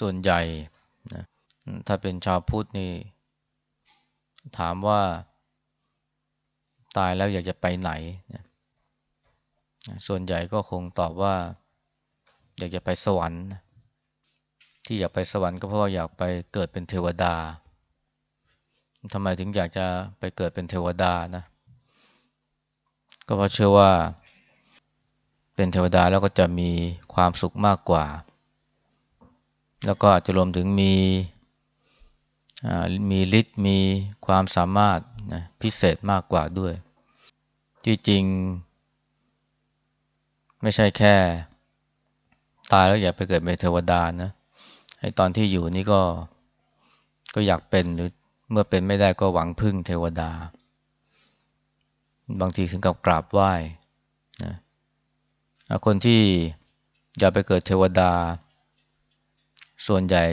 ส่วนใหญ่นะถ้าเป็นชาวพุทธนี่ ถามว่า ตายแล้วอยากจะไปไหนนะส่วนใหญ่ก็คงตอบว่า อยากจะไปสวรรค์ ที่อยากไปสวรรค์ก็เพราะว่าอยากไปเกิดเป็นเทวดาทำไมถึงอยากจะไปเกิดเป็นเทวดานะ ก็เพราะเชื่อว่า เป็นเทวดาแล้วก็จะมีความสุขมากกว่า แล้วก็อาจจะรวมถึงมีมีฤทธิ์มีความสามารถนะพิเศษมากกว่าด้วย ที่จริง ไม่ใช่แค่ ตายแล้วอยากไปเกิดเป็นเทวดานะไอตอนที่อยู่นี่ก็ก็อยากเป็นหรือเมื่อเป็นไม่ได้ก็หวังพึ่งเทวดา บางทีถึงกับกราบไหว้นะคนที่อยากไปเกิดเทวดา ส่วนใหญ่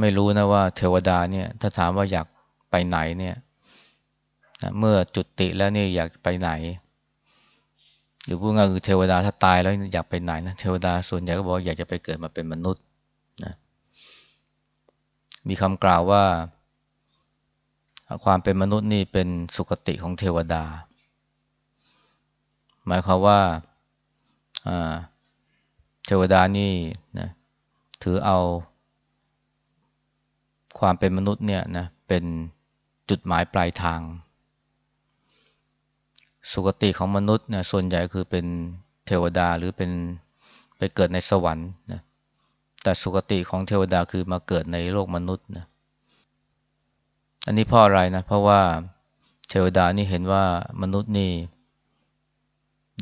ไม่รู้นะว่าเทวดาเนี่ย ถ้าถามว่าอยากไปไหนเนี่ยเมื่อจุติแล้วนี่อยากไปไหน หรือพูดง่ายคือเทวดาถ้าตายแล้วอยากไปไหนนะเทวดาส่วนใหญ่ก็บอกอยากจะไปเกิดมาเป็นมนุษย์นะมีคำกล่าวว่า ความเป็นมนุษย์นี่เป็นสุคติของเทวดา หมายความว่าเทวดานี่นะ ถือเอา ความเป็นมนุษย์เนี่ยนะเป็นจุดหมายปลายทาง สุคติของมนุษย์เนี่ยส่วนใหญ่คือเป็นเทวดาหรือเป็นไปเกิดในสวรรค์นะแต่สุคติของเทวดาคือมาเกิดในโลกมนุษย์นะอันนี้เพราะอะไรนะ เพราะว่าเทวดานี่เห็นว่ามนุษย์นี่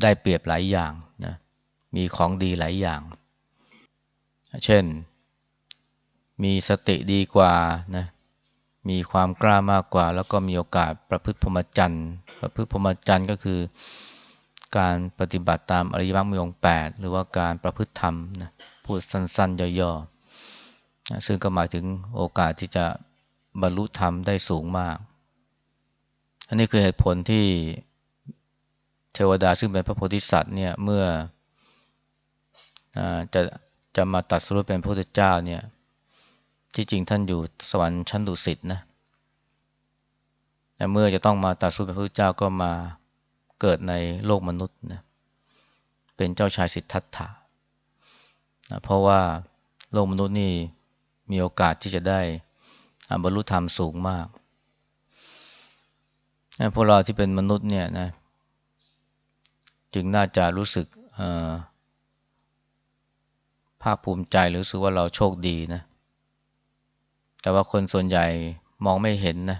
ได้เปรียบหลายอย่างนะมีของดีหลายอย่าง เช่น มีสติดีกว่านะมีความกล้ามากกว่า แล้วก็มีโอกาสประพฤติพรหมจรรย์ ประพฤติพรหมจรรย์ก็คือการปฏิบัติตามอริยมรรคมีองค์แปดหรือว่าการประพฤติธรรมนะพูดสั้นๆ ย่อๆนะซึ่งก็หมายถึงโอกาสที่จะบรรลุธรรมได้สูงมาก อันนี้คือเหตุผลที่เทวดาซึ่งเป็นพระโพธิสัตว์เนี่ยเมื่ออจะ จะมาตัดสู้เป็นพระพุทธเจ้าเนี่ย ที่จริงท่านอยู่สวรรค์ชั้นดุสิตนะแต่เมื่อจะต้องมาตัดสู้เป็นพระเจ้าก็มาเกิดในโลกมนุษย์นะเป็นเจ้าชายสิทธัตถะนะเพราะว่าโลกมนุษย์นี่มีโอกาสที่จะได้บรรลุธรรมสูงมากพวกเราที่เป็นมนุษย์เนี่ยนะ จึงน่าจะรู้สึก ภาคภูมิใจหรือรู้สึกว่าเราโชคดีนะ แต่ว่าคนส่วนใหญ่มองไม่เห็นนะ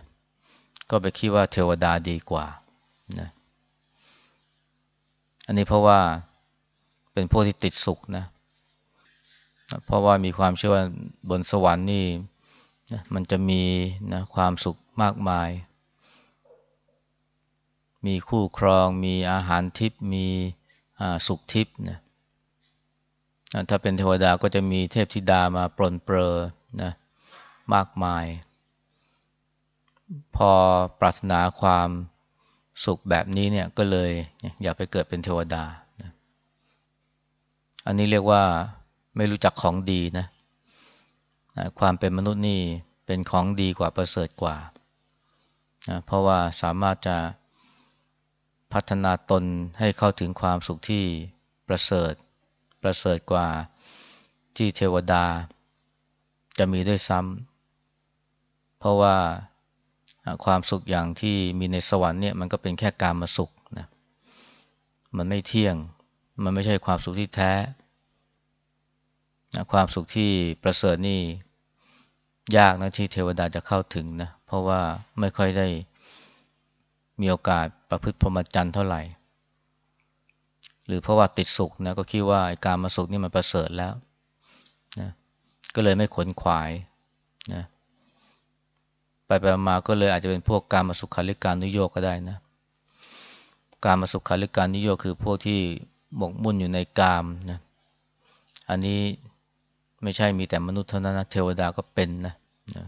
ก็ไปคิดว่าเทวดาดีกว่านะ อันนี้เพราะว่าเป็นพวกที่ติดสุขนะ เพราะว่ามีความเชื่อว่าบนสวรรค์นี่นะมันจะมีนะความสุขมากมาย มีคู่ครอง มีอาหารทิพย์ มีสุขทิพย์นะ ถ้าเป็นเทวดาก็จะมีเทพธิดามาปลนเปรอนะมากมาย พอปรารถนาความสุขแบบนี้เนี่ยก็เลยอยากไปเกิดเป็นเทวดาอันนี้เรียกว่าไม่รู้จักของดีนะ ความเป็นมนุษย์นี่เป็นของดีกว่าประเสริฐกว่าเพราะว่าสามารถจะพัฒนาตนให้เข้าถึงความสุขที่ประเสริฐ ประเสริฐกว่าที่เทวดา จะมีด้วยซ้ำเพราะว่าความสุขอย่างที่มีในสวรรค์เนี่ยมันก็เป็นแค่การมาสุขนะมันไม่เที่ยง มันไม่ใช่ความสุขที่แท้ความสุขที่ประเสริฐนี่ยากนะที่เทวดาจะเข้าถึงนะเพราะว่าไม่ค่อยได้มีโอกาสประพฤติพรหมจรรย์เท่าไหร่ หรือเพราะว่าติดสุขนะก็คิดว่าการมาสุขนี่มันประเสริฐแล้วนะก็เลยไม่ขนขวายนะไปไปมาก็เลยอาจจะเป็นพวกการมาสุขาริการนิโยกก็ได้นะ การมาสุขาริการนิโยกคือพวกที่หมกมุ่นอยู่ในกามนะ อันนี้ไม่ใช่มีแต่มนุษย์เท่านั้นนะเทวดาก็เป็นนะนะ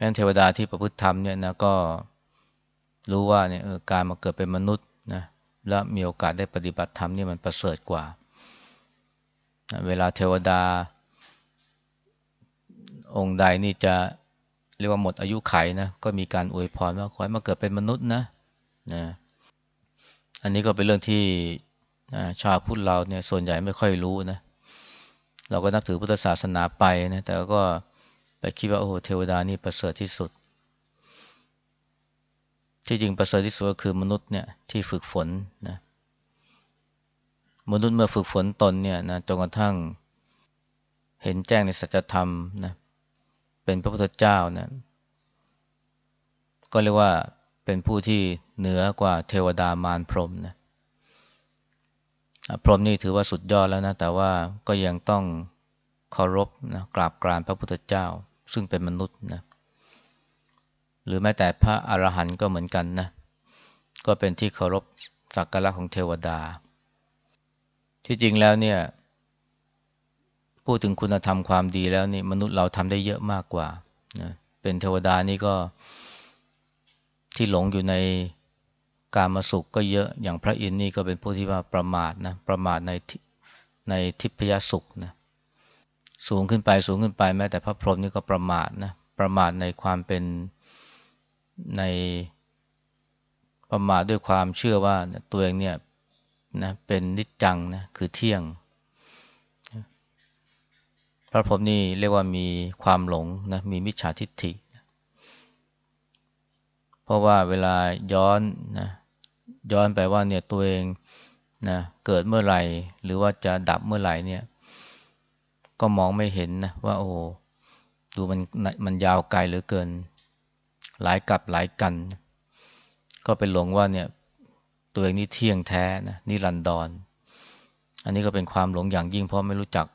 งั้นเทวดาที่ประพฤติธรรมเนี่ยนะก็รู้ว่าเนี่ยการมาเกิดเป็นมนุษย์ และมีโอกาสได้ปฏิบัติธรรมนี่มันประเสริฐกว่า เวลาเทวดา องค์ใดนี่จะเรียกว่าหมดอายุไขนะก็มีการอวยพรว่าขอให้มาเกิดเป็นมนุษย์นะนะอันนี้ก็เป็นเรื่องที่ชาวพุทธเราเนี่ยส่วนใหญ่ไม่ค่อยรู้นะ เราก็นับถือพุทธศาสนาไปนะแต่ก็ไปคิดว่าโอ้เทวดานี่ประเสริฐที่สุด ที่จริงประเสริฐที่สุดก็คือมนุษย์เนี่ยที่ฝึกฝนนะมนุษย์เมื่อฝึกฝนตนเนี่ยนะจนกระทั่งเห็นแจ้งในสัจธรรมนะเป็นพระพุทธเจ้านะก็เรียกว่าเป็นผู้ที่เหนือกว่าเทวดามารพรมนะพรมนี่ถือว่าสุดยอดแล้วนะ แต่ว่าก็ยังต้องเคารพนะกราบกรานพระพุทธเจ้า ซึ่งเป็นมนุษย์นะ หรือแม้แต่พระอรหันต์ก็เหมือนกันนะ ก็เป็นที่เคารพสักการะของเทวดา ที่จริงแล้วเนี่ยพูดถึงคุณธรรมความดีแล้วนี่มนุษย์เราทำได้เยอะมากกว่านะเป็นเทวดานี่ก็ที่หลงอยู่ในการมาสุขก็เยอะอย่างพระอินทร์นี่ก็เป็นผู้ที่ว่าประมาทนะประมาทในในทิพยสุขนะสูงขึ้นไปสูงขึ้นไปแม้แต่พระพรหมนี่ก็ประมาทนะประมาทในความเป็น ในประมาทด้วยความเชื่อว่าตัวเองเนี่ยนะเป็นนิจจังนะคือเที่ยง พระพรหมนี่เรียกว่ามีความหลงนะมีมิจฉาทิฏฐิ เพราะว่าเวลาย้อนนะย้อนไปว่าเนี่ยตัวเองนะเกิดเมื่อไหร่ หรือว่าจะดับเมื่อไหร่เนี่ย ก็มองไม่เห็นนะว่าโอ้ดูมันมันยาวไกลเหลือเกิน หลายกับหลายกัน ก็ไปหลงว่าเนี่ยตัวเองนี่เที่ยงแท้นะนี่รันดอนอันนี้ก็เป็นความหลงอย่างยิ่งเพราะไม่รู้จัก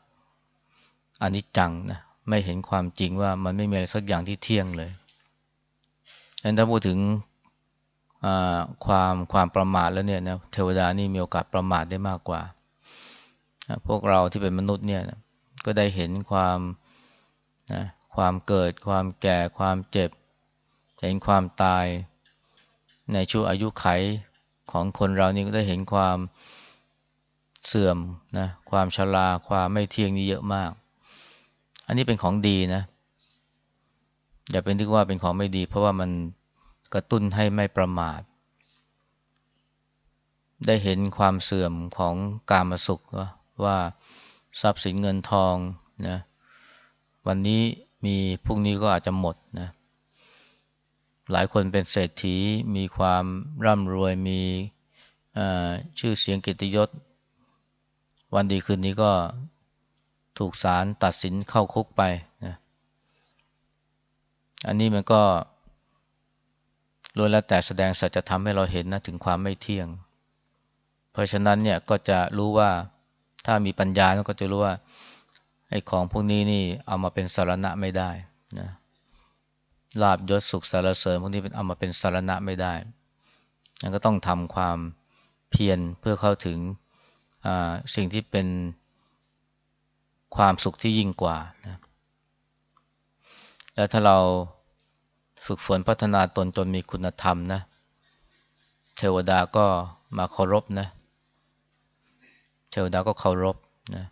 อันิจจังนะไม่เห็นความจริงว่ามันไม่มีอะไรสักอย่างที่เที่ยงเลยฉะนั้นถ้าพูดถึงความความประมาทแล้วเนี่ยนะเทวดานี่มีโอกาสประมาทได้มากกว่า พวกเราที่เป็นมนุษย์เนี่ยก็ได้เห็นความนะความเกิด ความแก่ ความเจ็บ เห็นความตายในช่วงอายุไขของคนเรานี่ก็ได้เห็นความเสื่อมนะความชราความไม่เที่ยงนี่เยอะมาก อันนี้เป็นของดีนะ อย่าเป็นที่ว่าเป็นของไม่ดี เพราะว่ามันกระตุ้นให้ไม่ประมาท ได้เห็นความเสื่อมของกามสุขว่าทรัพย์สินเงินทองนะวันนี้มีพรุ่งนี้ก็อาจจะหมดนะ หลายคนเป็นเศรษฐีมีความร่ำรวยมีชื่อเสียงกิตยศ วันดีคืนนี้ก็ถูกศาลตัดสินเข้าคุกไปนะอันนี้มันก็ล้วนแล้วแต่แสดงสัจธรรมให้เราเห็นนะถึงความไม่เที่ยง เพราะฉะนั้นเนี่ยก็จะรู้ว่าถ้ามีปัญญาก็จะรู้ว่าไอ้ของพวกนี้นี่เอามาเป็นสารณะไม่ได้นะ ลาบยศสุขสารเสริญพวกนี้เป็นเอามาเป็นสารณะไม่ได้นั่นก็ต้องทำความเพียรเพื่อเข้าถึงสิ่งที่เป็นความสุขที่ยิ่งกว่านะแล้วถ้าเราฝึกฝนพัฒนาตนจนมีคุณธรรมนะ เทวดาก็มาเคารพนะ เทวดาก็เคารพนะ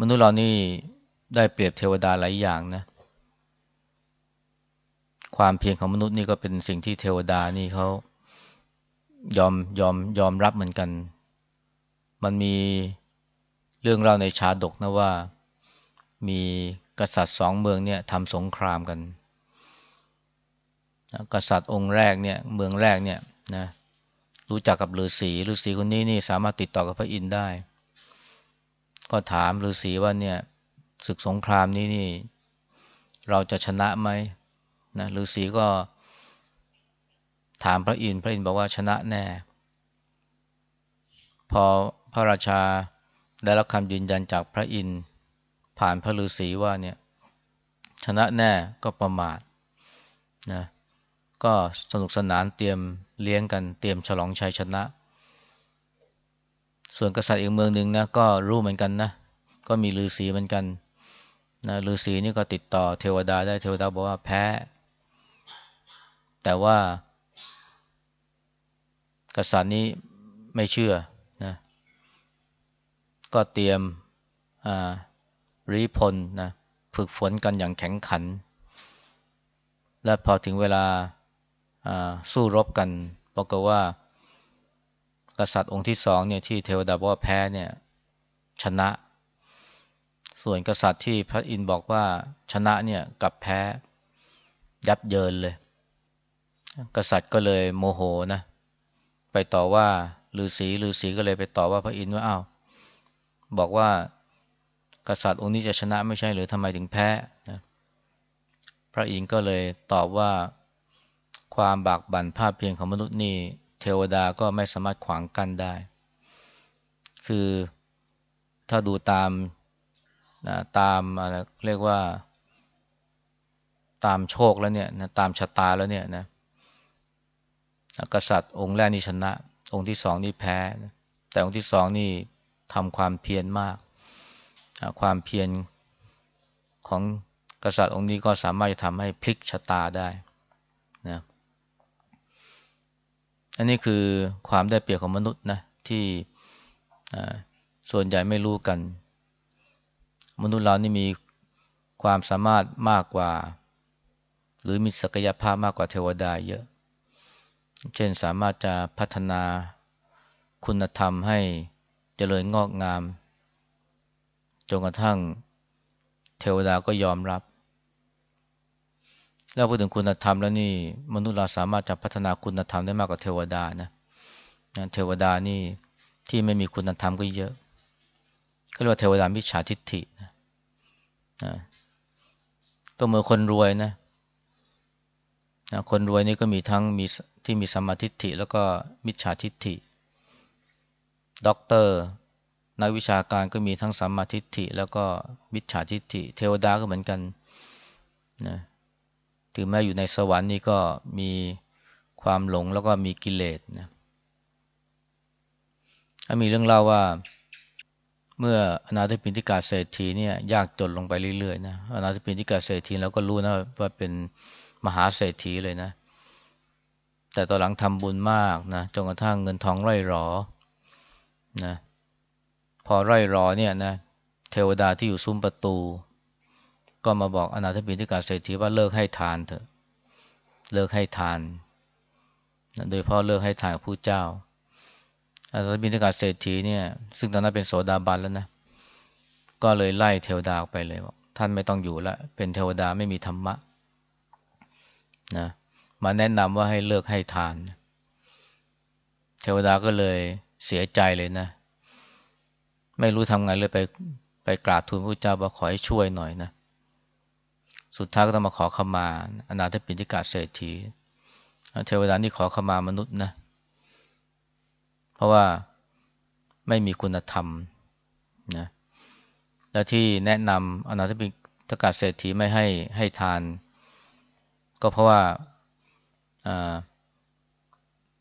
มนุษย์เรานี่ได้เปรียบเทวดาหลายอย่างนะ ความเพียรของมนุษย์นี่ก็เป็นสิ่งที่เทวดานี่เขายอมยอมยอมรับเหมือนกัน มันมีเรื่องเล่าในชาดกนะว่ามีกษัตริย์สองเมืองเนี่ยทำสงครามกัน กษัตริย์องค์แรกเนี่ยเมืองแรกเนี่ยนะรู้จักกับฤาษีฤาษีคนนี้นี่สามารถติดต่อกับพระอินทร์ได้ ก็ถามฤาษีว่าเนี่ยศึกสงครามนี้นี่ เราจะชนะไหม นะฤาษีก็ถามพระอินทร์พระอินทร์บอกว่าชนะแน่ พอพระราชาได้รับคำยืนยันจากพระอินทร์ผ่านพระฤาษีว่าเนี่ยชนะแน่ก็ประมาทนะก็สนุกสนานเตรียมเลี้ยงกันเตรียมฉลองชัยชนะ ส่วนกษัตริย์อีกเมืองหนึ่งนะก็รู้เหมือนกันนะก็มีฤาษีเหมือนกันนะฤาษีนี่ก็ติดต่อเทวดาได้เทวดาบอกว่าแพ้ แต่ว่ากษัตริย์นี้ไม่เชื่อนะ ก็เตรียมริพลนะฝึกฝนกันอย่างแข็งขัน และพอถึงเวลาสู้รบกันบอกว่า กษัตริย์องค์ที่สองเนี่ยที่เทวดาบอกว่าแพ้เนี่ยชนะ ส่วนกษัตริย์ที่พระอินทร์บอกว่าชนะเนี่ยกับแพ้ยับเยินเลย กษัตริย์ก็เลยโมโหนะไปต่อว่าฤาษีฤาษีก็เลยไปต่อว่าพระอินทร์ว่าอ้าวบอกว่ากษัตริย์องค์นี้จะชนะไม่ใช่หรือทำไมถึงแพ้นะพระอินทร์ก็เลยตอบว่าความบากบั่นภาพเพียงของมนุษย์นี่เทวดาก็ไม่สามารถขวางกั้นได้ คือถ้าดูตามนะตามอะไรเรียกว่า ตามโชคแล้วเนี่ยนะตามชะตาแล้วเนี่ยนะ กษัตริย์องค์แรกนี่ชนะ องค์ที่สองนี่แพ้ แต่องค์ที่สองนี่ทำความเพียรมาก ความเพียรของกษัตริย์องค์นี้ก็สามารถทำให้พลิกชะตาได้นะอันนี้คือความได้เปรียบของมนุษย์นะที่ส่วนใหญ่ไม่รู้กัน มนุษย์เรานี่มีความสามารถมากกว่า หรือมีศักยภาพมากกว่าเทวดาเยอะ เช่นสามารถจะพัฒนาคุณธรรมให้เจริญงอกงาม จนกระทั่งเทวดาก็ยอมรับ แล้วพูดถึงคุณธรรมแล้วนี่มนุษย์เราสามารถจะพัฒนาคุณธรรมได้มากกว่าเทวดานะเทวดานี่ที่ไม่มีคุณธรรมก็เยอะก็เรียกว่าเทวดามิจฉาทิฏฐินะก็เมื่อคนรวยนะ นะคนรวยนี่ก็มีทั้งมีที่มีสมาธิฐิแล้วก็มิจฉาทิฏฐิด็อกเตอร์นักวิชาการก็มีทั้งสัมมาทิฏฐิแล้วก็มิจฉาทิฏฐิ เทวดาก็เหมือนกันนะถึงแม้อยู่ในสวรรค์นี่ก็มีความหลงแล้วก็มีกิเลสนะถ้ามีเรื่องเล่าว่า เมื่ออนาถปิณฑิกาเศรษฐีเนี่ยยากจนลงไปเรื่อยๆนะอนาถปิณฑิกาเศรษฐีเราก็รู้นะว่าเป็น มหาเศรษฐีเลยนะ แต่ตอนหลังทำบุญมากนะจนกระทั่งเงินทองไร่หรอนะพอไร่รอเนี่ยนะเทวดาที่อยู่ซุ้มประตู ก็มาบอกอนาถปิณฑิกาเศรษฐีว่าเลิกให้ทานเถอะ เลิกให้ทานนะโดยพ่อเลิกให้ทานกับผู้เจ้าอนาถปิณฑิกาเศรษฐีเนี่ย ซึ่งตอนนั้นเป็นโสดาบันแล้วนะก็เลยไล่เทวดาไปเลยบอกท่านไม่ต้องอยู่ละเป็นเทวดาไม่มีธรรมะ นะมาแนะนำว่าให้เลิกให้ทาน เทวดาก็เลยเสียใจเลยนะ ไม่รู้ทำไงเลยไปไปกราบทูลพระเจ้าว่าขอให้ช่วยหน่อยนะ สุดท้ายก็ต้องมาขอขมาอนาถปิณฑิกาเศรษฐีเทวดานี่ขอขมามนุษย์นะ เพราะว่าไม่มีคุณธรรมนะและที่แนะนำอนาถปิณฑิกาเศรษฐีไม่ให้ให้ทาน ก็เพราะว่า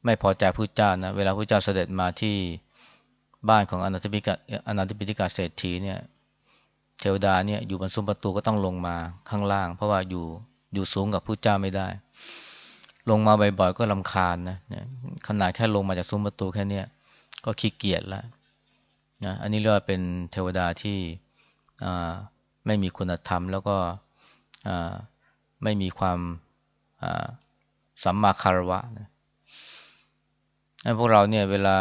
ไม่พอใจพระเจ้านะเวลาพระเจ้าเสด็จมาที่บ้านของอนาถปิกาอนาถปิฎกาเศรษฐีเนี่ยเทวดาเนี่ยอยู่บนซุ้มประตูก็ต้องลงมาข้างล่าง เพราะว่าอยู่อยู่สูงกับผู้เจ้าไม่ได้ ลงมาบ่อยๆก็ลำคาญนะขนาดแค่ลงมาจากซุ้มประตูแค่นี้ก็ขี้เกียจแล้วนะอันนี้เรียกว่าเป็นเทวดาที่ไม่มีคุณธรรม แล้วก็ไม่มีความ สัมมาคารวะนะพวกเราเนี่ยเวลา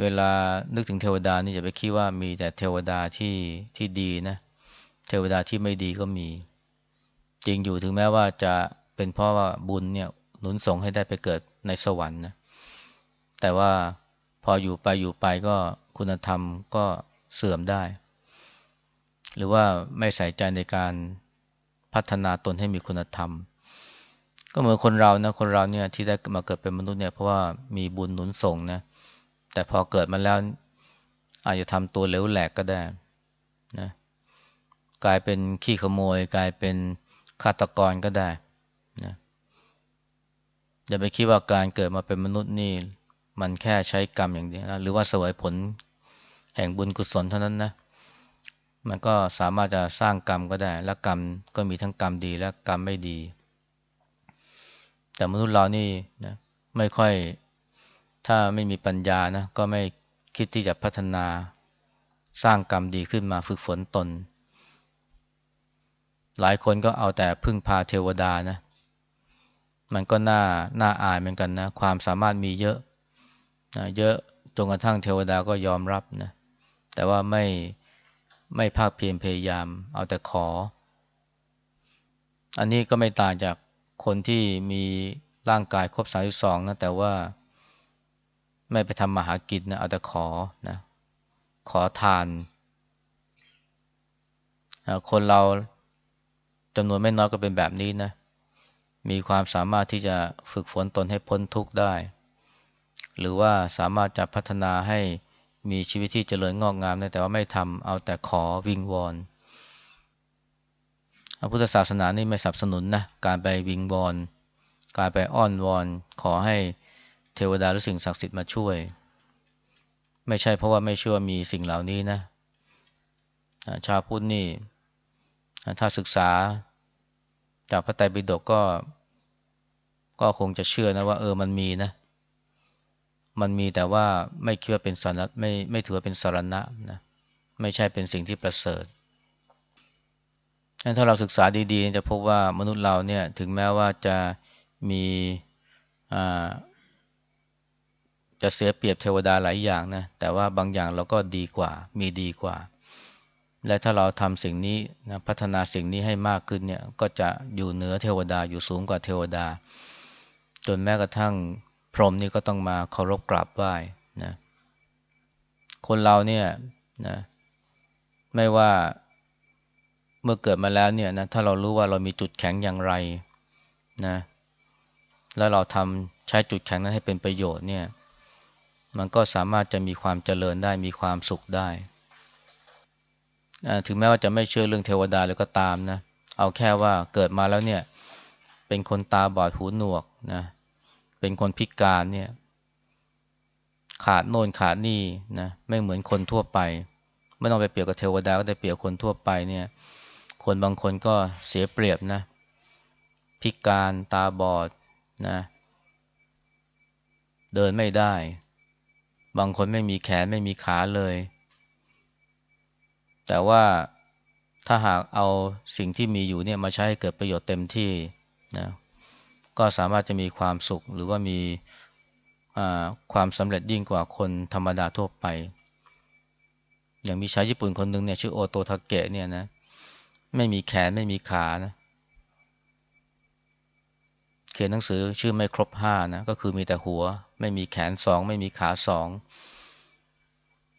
เวลานึกถึงเทวดานี่อย่าไปคิดว่ามีแต่เทวดาที่ที่ดีนะเทวดาที่ไม่ดีก็มี จริงอยู่ถึงแม้ว่าจะเป็นเพราะว่าบุญเนี่ยหนุนส่งให้ได้ไปเกิดในสวรรค์นะแต่ว่าพออยู่ไปอยู่ไปก็คุณธรรมก็เสื่อมได้ หรือว่าไม่ใส่ใจในการพัฒนาตนให้มีคุณธรรม ก็เหมือนคนเรานะคนเราเนี่ยที่ได้มาเกิดเป็นมนุษย์เนี่ยเพราะว่ามีบุญหนุนส่งนะแต่พอเกิดมาแล้ว อาจจะทำตัวเหลวแหลกก็ได้นะกลายเป็นขี้ขโมย กลายเป็นฆาตกรก็ได้นะอย่าไปคิดว่าการเกิดมาเป็นมนุษย์นี่ มันแค่ใช้กรรมอย่างเดียวนะหรือว่าสวยผลแห่งบุญกุศลเท่านั้นนะมันก็สามารถจะสร้างกรรมก็ได้ และกรรมก็มีทั้งกรรมดีและกรรมไม่ดี แต่มนุษย์เรานี่นะไม่ค่อยถ้าไม่มีปัญญานะก็ไม่คิดที่จะพัฒนาสร้างกรรมดีขึ้นมาฝึกฝนตน หลายคนก็เอาแต่พึ่งพาเทวดานะ มันก็น่าน่าอายเหมือนกันนะ ความสามารถมีเยอะนะเยอะจนกระทั่งเทวดาก็ยอมรับนะ แต่ว่าไม่ไม่ภาคเพียรพยายาม เอาแต่ขอ อันนี้ก็ไม่ต่างจาก คนที่มีร่างกายครบสามิสองนะแต่ว่าไม่ไปทำมาหากินนะเอาแต่ขอนะขอทาน คนเราจำนวนไม่น้อยก็เป็นแบบนี้นะ มีความสามารถที่จะฝึกฝนตนให้พ้นทุกข์ได้ หรือว่าสามารถจะพัฒนาให้มีชีวิตที่เจริญงอกงามได้แต่ว่าไม่ทำเอาแต่ขอวิงวอน พระพุทธศาสนานี่ไม่สนับสนุนนะการไปวิงวอนการไปอ้อนวอน ขอให้เทวดาหรือสิ่งศักดิ์สิทธิ์มาช่วย ไม่ใช่เพราะว่าไม่เชื่อมีสิ่งเหล่านี้นะชาวพุทธนี่ ถ้าศึกษาจากพระไตรปิฎกก็ ก็คงจะเชื่อนะว่า เออมันมีนะ มันมีแต่ว่าไม่คิดว่าเป็นสาระไม่ไม่ถือว่าเป็นสารณะนะไม่ใช่เป็นสิ่งที่ประเสริฐ ถ้าเราศึกษาดีๆ จะพบว่ามนุษย์เราเนี่ย ถึงแม้ว่าจะมีจะเสียเปรียบเทวดาหลายอย่างนะ แต่ว่าบางอย่างเราก็ดีกว่า มีดีกว่า และถ้าเราทำสิ่งนี้นะพัฒนาสิ่งนี้ให้มากขึ้นเนี่ย ก็จะอยู่เหนือเทวดาอยู่สูงกว่าเทวดา จนแม้กระทั่งพรหมนี่ก็ต้องมาเคารพกราบไหว้นะ คนเราเนี่ยนะ ไม่ว่า เมื่อเกิดมาแล้วเนี่ยนะถ้าเรารู้ว่าเรามีจุดแข็งอย่างไรนะแล้วเราทำใช้จุดแข็งนั้นให้เป็นประโยชน์เนี่ย มันก็สามารถจะมีความเจริญได้มีความสุขได้ถึงแม้ว่าจะไม่เชื่อเรื่องเทวดาเลยก็ตามนะ เอาแค่ว่าเกิดมาแล้วเนี่ย เป็นคนตาบอดหูหนวกนะ เป็นคนพิการเนี่ย ขาดโน่นขาดนี่นะ ไม่เหมือนคนทั่วไป ไม่ต้องไปเปรียบกับเทวดาก็ได้เปรียบคนทั่วไปเนี่ย คนบางคนก็เสียเปรียบนะ พิการตาบอดนะ เดินไม่ได้ บางคนไม่มีแขนไม่มีขาเลย แต่ว่าถ้าหากเอาสิ่งที่มีอยู่เนี่ยมาใช้ให้เกิดประโยชน์เต็มที่นะก็สามารถจะมีความสุขหรือว่ามีความสำเร็จยิ่งกว่าคนธรรมดาทั่วไป อย่างมีชายญี่ปุ่นคนหนึ่งเนี่ยชื่อโอโตทาเกะเนี่ยนะ ไม่มีแขนไม่มีขานะ เขียนหนังสือชื่อไม่ครบห้านะ ก็คือมีแต่หัว ไม่มีแขนสอง ไม่มีขาสอง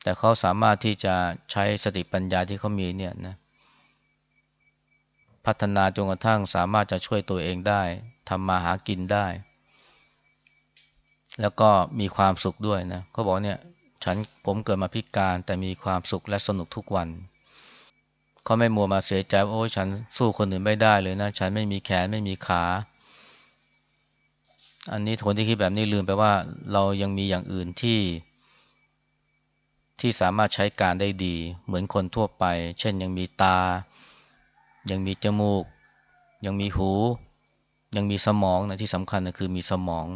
แต่เขาสามารถที่จะใช้สติปัญญาที่เขามีเนี่ยนะพัฒนาจนกระทั่งสามารถจะช่วยตัวเองได้ทำมาหากินได้ แล้วก็มีความสุขด้วยนะเขาบอกเนี่ย ฉันผมเกิดมาพิการแต่มีความสุขและสนุกทุกวันเขาไม่มัวมาเสียใจว่าโอ้ฉันสู้คนอื่นไม่ได้เลยนะ ฉันไม่มีแขนไม่มีขา อันนี้คนที่คิดแบบนี้ลืมไปว่า เรายังมีอย่างอื่นที่ ที่สามารถใช้การได้ดี เหมือนคนทั่วไป เช่นยังมีตา ยังมีจมูก ยังมีหู ยังมีสมองนะที่สำคัญนะคือมีสมอง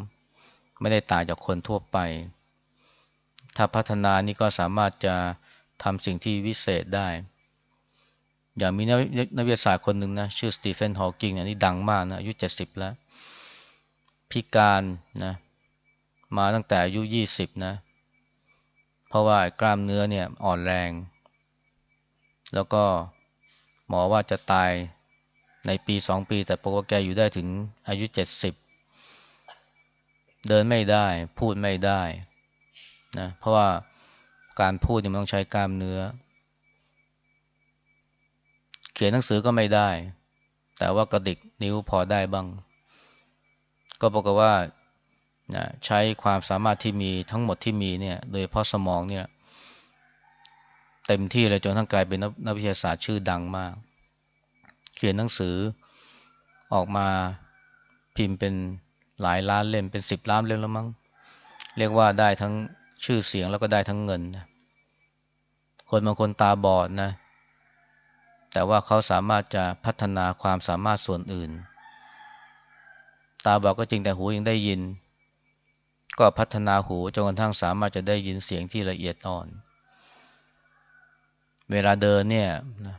ไม่ได้ต่างจากคนทั่วไป ถ้าพัฒนานี่ก็สามารถจะทำสิ่งที่วิเศษได้ อย่างมีนักวิทยาศาสตร์คนหนึ่งนะชื่อสตีเฟนฮอว์กิงนนี้ดังมากนะอายุเจ็ดสิบแล้ว พิการนะมาตั้งแต่อายุยี่สิบนะ เพราะว่ากล้ามเนื้อเนี่ยอ่อนแรง แล้วก็หมอว่าจะตายในปีสองปี แต่ปกติแกอยู่ได้ถึงอายุเจ็ดสิบเดินไม่ได้พูดไม่ได้นะเพราะว่าการพูดเนี่ยมันต้องใช้กล้ามเนื้อ ขียนหนังสือก็ไม่ได้ แต่ว่ากระดิกนิ้วพอได้บ้าง ก็บอกว่านะใช้ความสามารถที่มีทั้งหมดที่มีเนี่ย โดยเพราะสมองเนี่ย เต็มที่เลยจนทั้งกลายเป็นนักวิทยาศาสตร์ชื่อดังมาก เขียนหนังสือออกมาพิมพ์เป็นหลายล้านเล่มเป็นสิบล้านเล่มแล้วมั้งเรียกว่าได้ทั้งชื่อเสียงแล้วก็ได้ทั้งเงินนะคนบางคนตาบอดนะ แต่ว่าเขาสามารถจะพัฒนาความสามารถส่วนอื่น ตาบอดก็จริงแต่หูยังได้ยิน ก็พัฒนาหูจนกระทั่งสามารถจะได้ยินเสียงที่ละเอียดอ่อน เวลาเดินเนี่ยนะ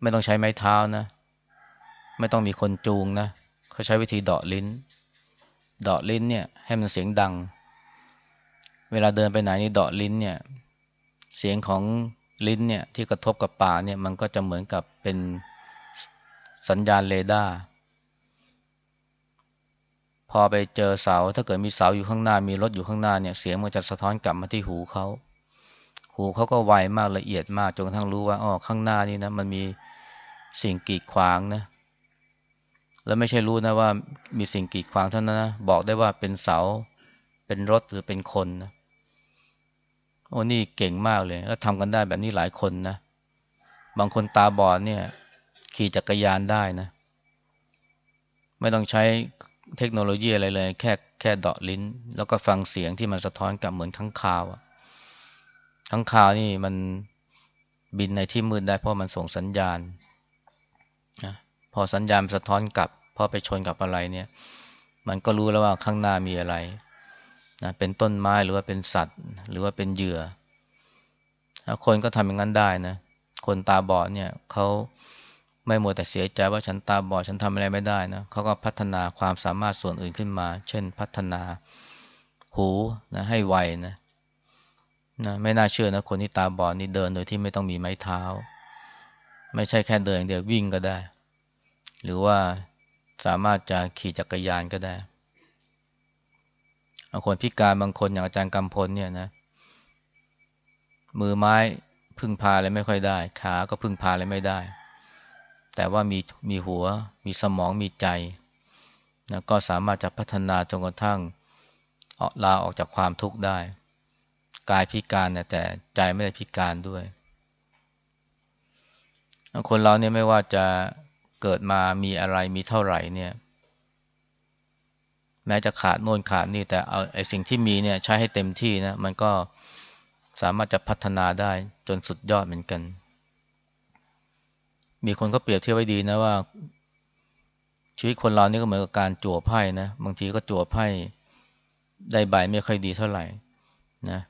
ไม่ต้องใช้ไม้เท้านะ ไม่ต้องมีคนจูงนะ เขาใช้วิธีเดาะลิ้น เดาะลิ้นเนี่ยให้มันเสียงดัง เวลาเดินไปไหนนี่เดาะลิ้นเนี่ย เสียงของ ลิ้นเนี่ยที่กระทบกับปากเนี่ยมันก็จะเหมือนกับเป็นสัญญาณเรดาร์พอไปเจอเสาถ้าเกิดมีเสาอยู่ข้างหน้ามีรถอยู่ข้างหน้าเนี่ยเสียงมันจะสะท้อนกลับมาที่หูเขาหูเขาก็ไวมากละเอียดมากจนกระทั่งรู้ว่าอ๋อข้างหน้านี่นะมันมีสิ่งกีดขวางนะแล้วไม่ใช่รู้นะว่ามีสิ่งกีดขวางเท่านั้นนะบอกได้ว่าเป็นเสาเป็นรถหรือเป็นคนนะ โอ้นี่เก่งมากเลย แล้วทำกันได้แบบนี้หลายคนนะ บางคนตาบอดเนี่ย ขี่จักรยานได้นะ ไม่ต้องใช้เทคโนโลยีอะไรเลย แค่แค่เดาะลิ้น แล้วก็ฟังเสียงที่มันสะท้อนกลับเหมือนข้างคาวอะข้างคาวนี่มันบินในที่มืดได้เพราะมันส่งสัญญาณนะพอสัญญาณสะท้อนกลับพอไปชนกับอะไรเนี่ย มันก็รู้แล้วว่าข้างหน้ามีอะไร นะเป็นต้นไม้หรือว่าเป็นสัตว์ หรือว่าเป็นเหยื่อ คนก็ทำอย่างนั้นได้นะ คนตาบอดเนี่ยเขาไม่หมัวแต่เสียใจว่าฉันตาบอดฉันทำอะไรไม่ได้นะเขาก็พัฒนาความสามารถส่วนอื่นขึ้นมา เช่นพัฒนาหูนะให้ไวนะนะไม่น่าเชื่อนะคนที่ตาบอดนี่เดินโดยที่ไม่ต้องมีไม้เท้า ไม่ใช่แค่เดินเดียววิ่งก็ได้ หรือว่าสามารถจะขี่จักรยานก็ได้ บางคนพิการบางคนอย่างอาจารย์กำพลเนี่ยนะ มือไม้พึ่งพาอะไรไม่ค่อยได้ ขาก็พึ่งพาอะไรไม่ได้ แต่ว่ามีมีหัว มีสมองมีใจนะก็สามารถจะพัฒนาจนกระทั่งออกลาออกจากความทุกข์ได้ กายพิการนะแต่ใจไม่ได้พิการด้วย คนเราเนี่ยไม่ว่าจะเกิดมามีอะไรมีเท่าไหร่เนี่ย ม้จะขาดโน่นขาดนี่แต่เอาไอ้สิ่งที่มีเนี่ยใช้ให้เต็มที่นะมันก็สามารถจะพัฒนาได้จนสุดยอดเหมือนกัน มีคนก็เปรียบเทียบไว้ดีนะว่า ชีวิตคนเรานี่ก็เหมือนกับการจั่วไพ่นะบางทีก็จั่วไพ่ได้ใบไม่ค่อยดีเท่าไหร่นะ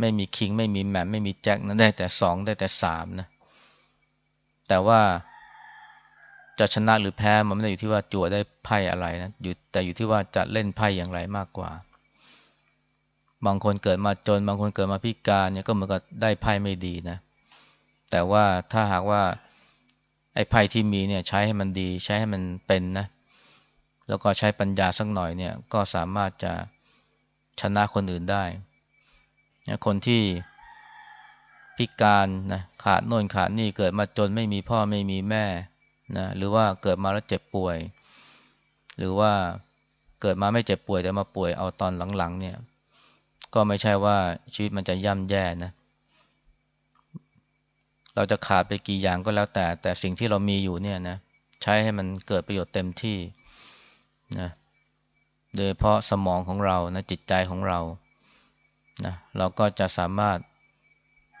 ไม่มีคิงไม่มีแมมไม่มีแจ็คนะได้แต่สองได้แต่สามนะแต่ว่า จะชนะหรือแพ้มันไม่ได้อยู่ที่ว่าจั่วได้ไพ่อะไรนะอยู่แต่อยู่ที่ว่าจะเล่นไพ่อย่างไรมากกว่า บางคนเกิดมาจน บางคนเกิดมาพิการเนี่ยก็เหมือนกับได้ไพ่ไม่ดีนะ แต่ว่าถ้าหากว่าไอ้ไพ่ที่มีเนี่ยใช้ให้มันดี ใช้ให้มันเป็นนะ แล้วก็ใช้ปัญญาสักหน่อยเนี่ยก็สามารถจะชนะคนอื่นได้ คนที่พิการนะขาดโน่นขาดนี่เกิดมาจนไม่มีพ่อไม่มีแม่ นะหรือว่าเกิดมาแล้วเจ็บป่วย หรือว่าเกิดมาไม่เจ็บป่วยแต่มาป่วยเอาตอนหลังๆเนี่ย ก็ไม่ใช่ว่าชีวิตมันจะย่ำแย่นะ เราจะขาดไปกี่อย่างก็แล้วแต่ แต่สิ่งที่เรามีอยู่เนี่ยนะใช้ให้มันเกิดประโยชน์เต็มที่นะโดยเพราะสมองของเรานะจิตใจของเรานะเราก็จะสามารถ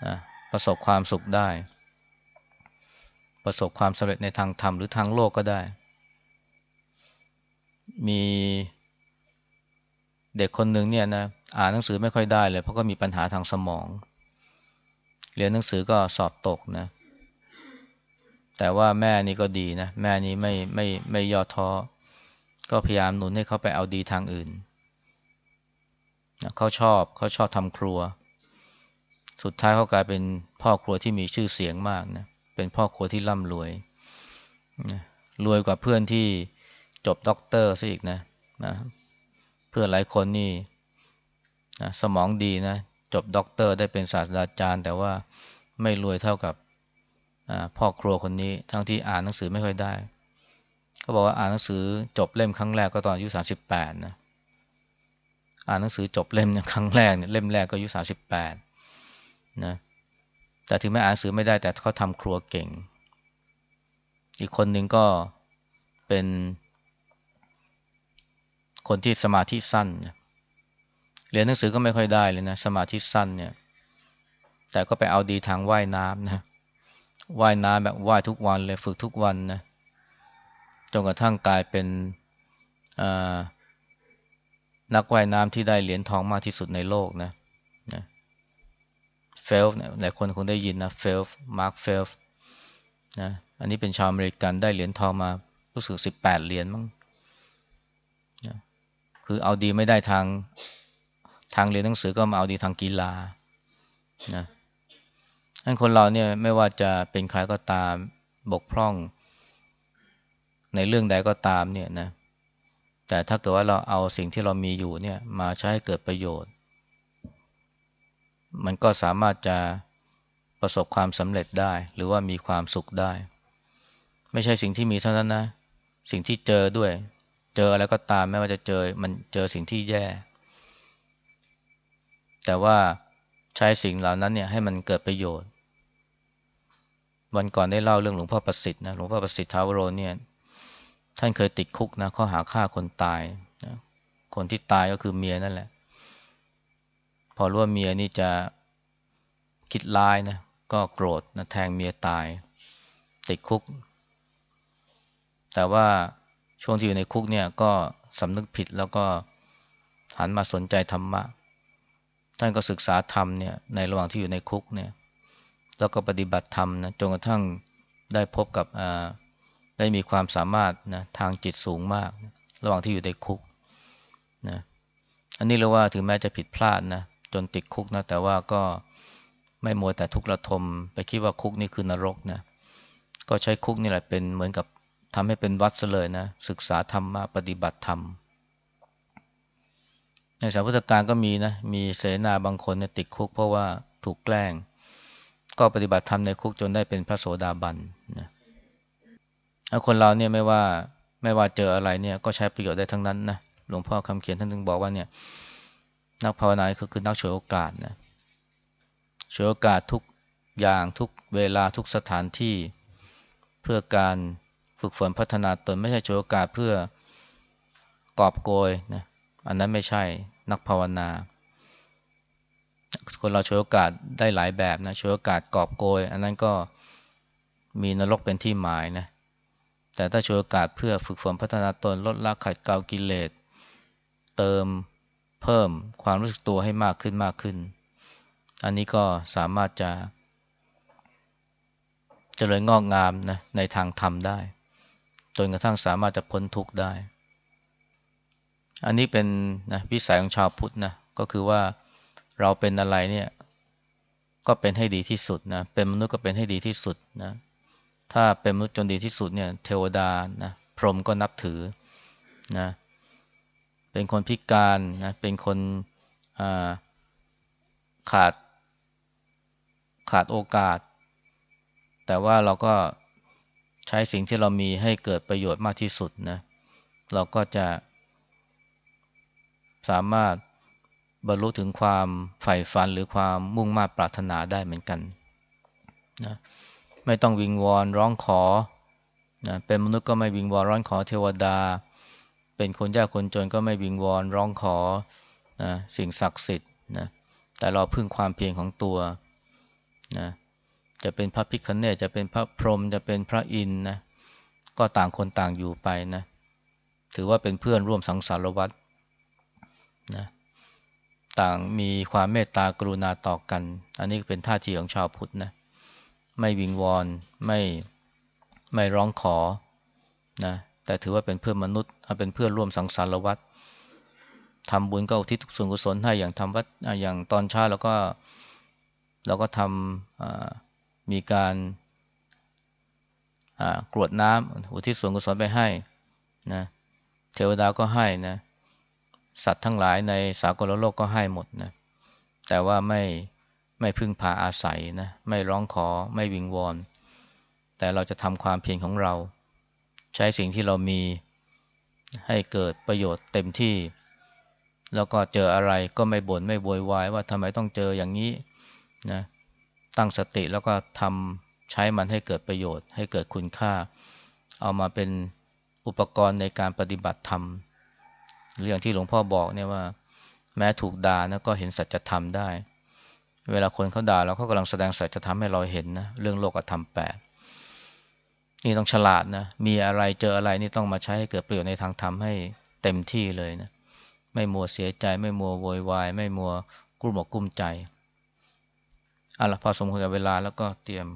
นะประสบความสุขได้ ประสบความสำเร็จในทางธรรมหรือทางโลกก็ได้ มีเด็กคนหนึ่งเนี่ยนะอ่านหนังสือไม่ค่อยได้เลย เพราะก็มีปัญหาทางสมอง เรียนหนังสือก็สอบตกนะ แต่ว่าแม่นี่ก็ดีนะ แม่นี่ไม่ไม่ไม่ย่อท้อก็พยายามหนุนให้เขาไปเอาดีทางอื่นเขาชอบเขาชอบทำครัว สุดท้ายเขากลายเป็นพ่อครัวที่มีชื่อเสียงมากนะ เป็นพ่อครัวที่ร่ำรวยรวยกว่าเพื่อนที่จบด็อกเตอร์ซะอีกนะนะเพื่อนหลายคนนี่นะสมองดีนะ จบด็อกเตอร์ได้เป็นศาสตราจารย์ แต่ว่าไม่รวยเท่ากับพ่อครัวคนนี้ทั้งที่อ่านหนังสือไม่ค่อยได้เขาบอกว่าอ่านหนังสือจบเล่มครั้งแรกก็ตอนอายุสาสิบแปดนะอ่านหนังสือจบเล่มครั้งแรกเนี่ยเล่มแรกก็อายุสาสิบแปดนะ แต่ถึงแม้อ่านหนังสือไม่ได้แต่เขาทำครัวเก่ง อีกคนหนึ่งก็เป็นคนที่สมาธิสั้น เรียนหนังสือก็ไม่ค่อยได้เลยนะ สมาธิสั้นเนี่ย แต่ก็ไปเอาดีทางว่ายน้ำนะ ว่ายน้ำแบบว่ายทุกวันเลยฝึกทุกวันนะ จนกระทั่งกลายเป็นนักว่ายน้ำที่ได้เหรียญทองมากที่สุดในโลกนะนะเฟลป์สเนี่ยหลายคนคงได้ยินนะเฟลป์สไมเคิลเฟลป์สนะอันนี้เป็นชาวอเมริกันได้เหรียญทองมารู้สึกสิบแปดเหรียญมั้งนะคือเอาดีไม่ได้ทางทางเรียนหนังสือก็มาเอาดีทางกีฬานะให้คนเราเนี่ยไม่ว่าจะเป็นใครก็ตามบกพร่อง ในเรื่องใดก็ตามเนี่ยนะแต่ถ้าเกิดว่าเราเอาสิ่งที่เรามีอยู่เนี่ยมาใช้ให้เกิดประโยชน์ มันก็สามารถจะประสบความสำเร็จได้ หรือว่ามีความสุขได้ ไม่ใช่สิ่งที่มีเท่านั้นนะ สิ่งที่เจอด้วย เจออะไรก็ตามไม่ว่าจะเจอมันเจอสิ่งที่แย่ แต่ว่าใช้สิ่งเหล่านั้นเนี่ยให้มันเกิดประโยชน์ วันก่อนได้เล่าเรื่องหลวงพ่อประสิทธิ์นะหลวงพ่อประสิทธิ์ทาวโรเนี่ยท่านเคยติดคุกนะข้อหาฆ่าคนตายนะคนที่ตายก็คือเมียนั่นแหละ พอรู้ว่าเมียนี่จะคิดร้ายนะก็โกรธนะแทงเมียตาย ติดคุก แต่ว่าช่วงที่อยู่ในคุกเนี่ยก็สำนึกผิดแล้วก็หันมาสนใจธรรมะ ท่านก็ศึกษาธรรมเนี่ยในระหว่างที่อยู่ในคุกเนี่ย แล้วก็ปฏิบัติธรรมนะจนกระทั่งได้พบกับได้มีความสามารถนะทางจิตสูงมาก ระหว่างที่อยู่ในคุกนะอันนี้เรียกว่าถึงแม้จะผิดพลาดนะ จนติดคุกนะ แต่ว่าก็ไม่มัวแต่ทุกข์ระทม ไปคิดว่าคุกนี่คือนรกนะ ก็ใช้คุกนี่แหละเป็นเหมือนกับทำให้เป็นวัดเลยนะ ศึกษาธรรมมาปฏิบัติธรรม ในสายพุทธการก็มีนะ มีเสนาบางคนเนี่ยติดคุกเพราะว่าถูกแกล้ง ก็ปฏิบัติธรรมในคุกจนได้เป็นพระโสดาบันนะคนเราเนี่ยไม่ว่าไม่ว่าเจออะไรเนี่ยก็ใช้ประโยชน์ได้ทั้งนั้นนะ หลวงพ่อคำเขียนท่านถึงบอกว่าเนี่ย นักภาวนาคือคือนักฉวยโอกาสนะฉวยโอกาสทุกอย่างทุกเวลาทุกสถานที่เพื่อการฝึกฝนพัฒนาตนไม่ใช่ฉวยโอกาสเพื่อกอบโกยนะอันนั้นไม่ใช่นักภาวนา คนเราฉวยโอกาสได้หลายแบบนะฉวยโอกาสกอบโกย อันนั้นก็มีนรกเป็นที่หมายนะแต่ถ้าช่วยโอกาสเพื่อฝึกฝนพัฒนาตนลดละขัดเกลากิเลสเติม เพิ่มความรู้สึกตัวให้มากขึ้นมากขึ้น อันนี้ก็สามารถจะจะเจริญงอกงามนะในทางธรรมได้ จนกระทั่งสามารถจะพ้นทุกข์ได้ อันนี้เป็นนะวิสัยของชาวพุทธนะก็คือว่าเราเป็นอะไรเนี่ยก็เป็นให้ดีที่สุดนะเป็นมนุษย์ก็เป็นให้ดีที่สุดนะถ้าเป็นมนุษย์จนดีที่สุดเนี่ยเทวดานะพรหมก็นับถือนะ เป็นคนพิการนะเป็นคนขาดขาดโอกาส แต่ว่าเราก็ใช้สิ่งที่เรามีให้เกิดประโยชน์มากที่สุดนะเราก็จะ สามารถบรรลุถึงความใฝ่ฝันหรือความมุ่งมา่ปรารถนาได้เหมือนกันนะไม่ต้องวิงวอนร้องขอนะเป็นมนุษย์ก็ไม่วิงวอนร้องขอเทวดา เป็นคนยากคนจนก็ไม่วิงวอนร้องขอนะสิ่งศักดิ์สิทธิ์นะแต่เราพึ่งความเพียรของตัวนะจะเป็นพระพิคเนตจะเป็นพระพรหมจะเป็นพระอินทร์นะก็ต่างคนต่างอยู่ไปนะถือว่าเป็นเพื่อนร่วมสังสารวัฏนะต่างมีความเมตตากรุณาต่อกัน อันนี้เป็นท่าทีของชาวพุทธนะไม่วิงวอนไม่ไม่ร้องขอนะ แต่ถือว่าเป็นเพื่อนมนุษย์เป็นเพื่อนร่วมสังสารวัฏทำบุญก็อุทิศส่วนกุศลให้อย่างทำวัดอย่างตอนเช้าเราก็เราก็ทำมีการกรวดน้ำอุทิศส่วนกุศลไปให้นะเทวดาก็ให้นะสัตว์ทั้งหลายในสากลโลกก็ให้หมดนะแต่ว่าไม่ไม่พึ่งพาอาศัยนะไม่ร้องขอไม่วิงวอน แต่เราจะทำความเพียรของเรา ใช้สิ่งที่เรามีให้เกิดประโยชน์เต็มที่ แล้วก็เจออะไรก็ไม่บน่นไม่โวยวายว่าทำไมต้องเจออย่างนี้นะตั้งสติแล้วก็ทำใช้มันให้เกิดประโยชน์ ให้เกิดคุณค่า เอามาเป็นอุปกรณ์ในการปฏิบัติธรรมเรื่องที่หลวงพ่อบอกเนี่ยว่า แม้ถูกด่านะก็เห็นสัจธรรมได้ เวลาคนเขาด่าเราเขากำลังแสดงสัจธรรมให้เราเห็นนะเรื่องโลกธรรมแปด นี่ต้องฉลาดนะ มีอะไรเจออะไรนี่ต้องมาใช้ให้เกิดประโยชน์ในทางธรรมให้เต็มที่เลยนะ ไม่มัวเสียใจ ไม่มัวโวยวาย ไม่มัวกลุ้มอกกลุ้มใจเอาละพอสมควรกับเวลาแล้วก็เตรียม